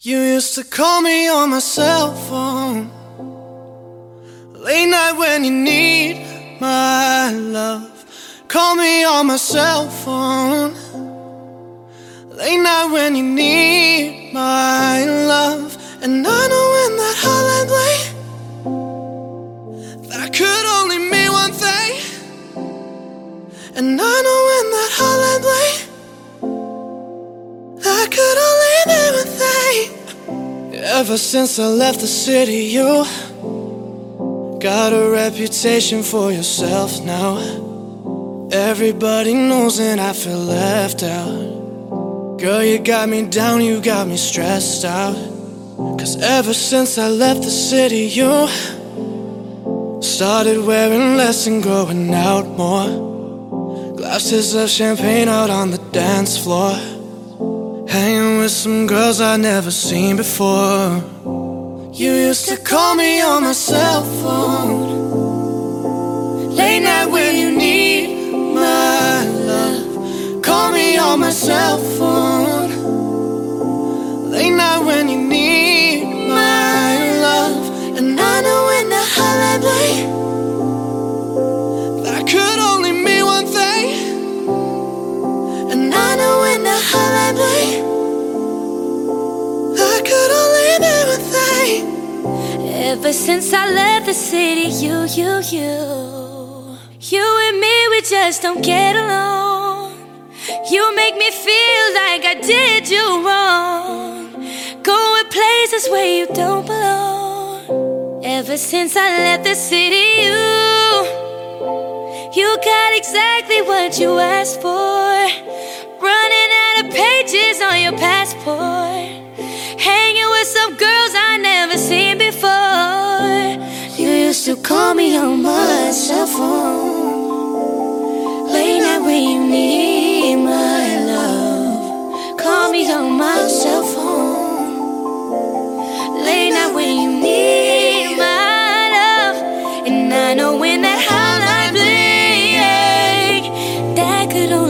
You used to call me on my cell phone. Late night when you need my love. Call me on my cell phone. Late night when you need Ever since I left the city you Got a reputation for yourself now. Everybody knows and I feel left out. Girl, you got me down, you got me stressed out. Cause ever since I left the city, you Started wearing less and going out more. Glasses of champagne out on the dance floor Hanging with some girls I'd never seen before. You used to call me on my cell phone. Late night when you need my love. Call me on my cell phone Ever since I left the city, you, you, you. You and me, we just don't get along. You make me feel like I did you wrong. Going places where you don't belong. Ever since I left the city, you You got exactly what you asked for. Running out of pages on your passport cell phone. Late night when you need my love. Call me on my cell phone. Late night when you need my love. And I know when that hotline bling, that could only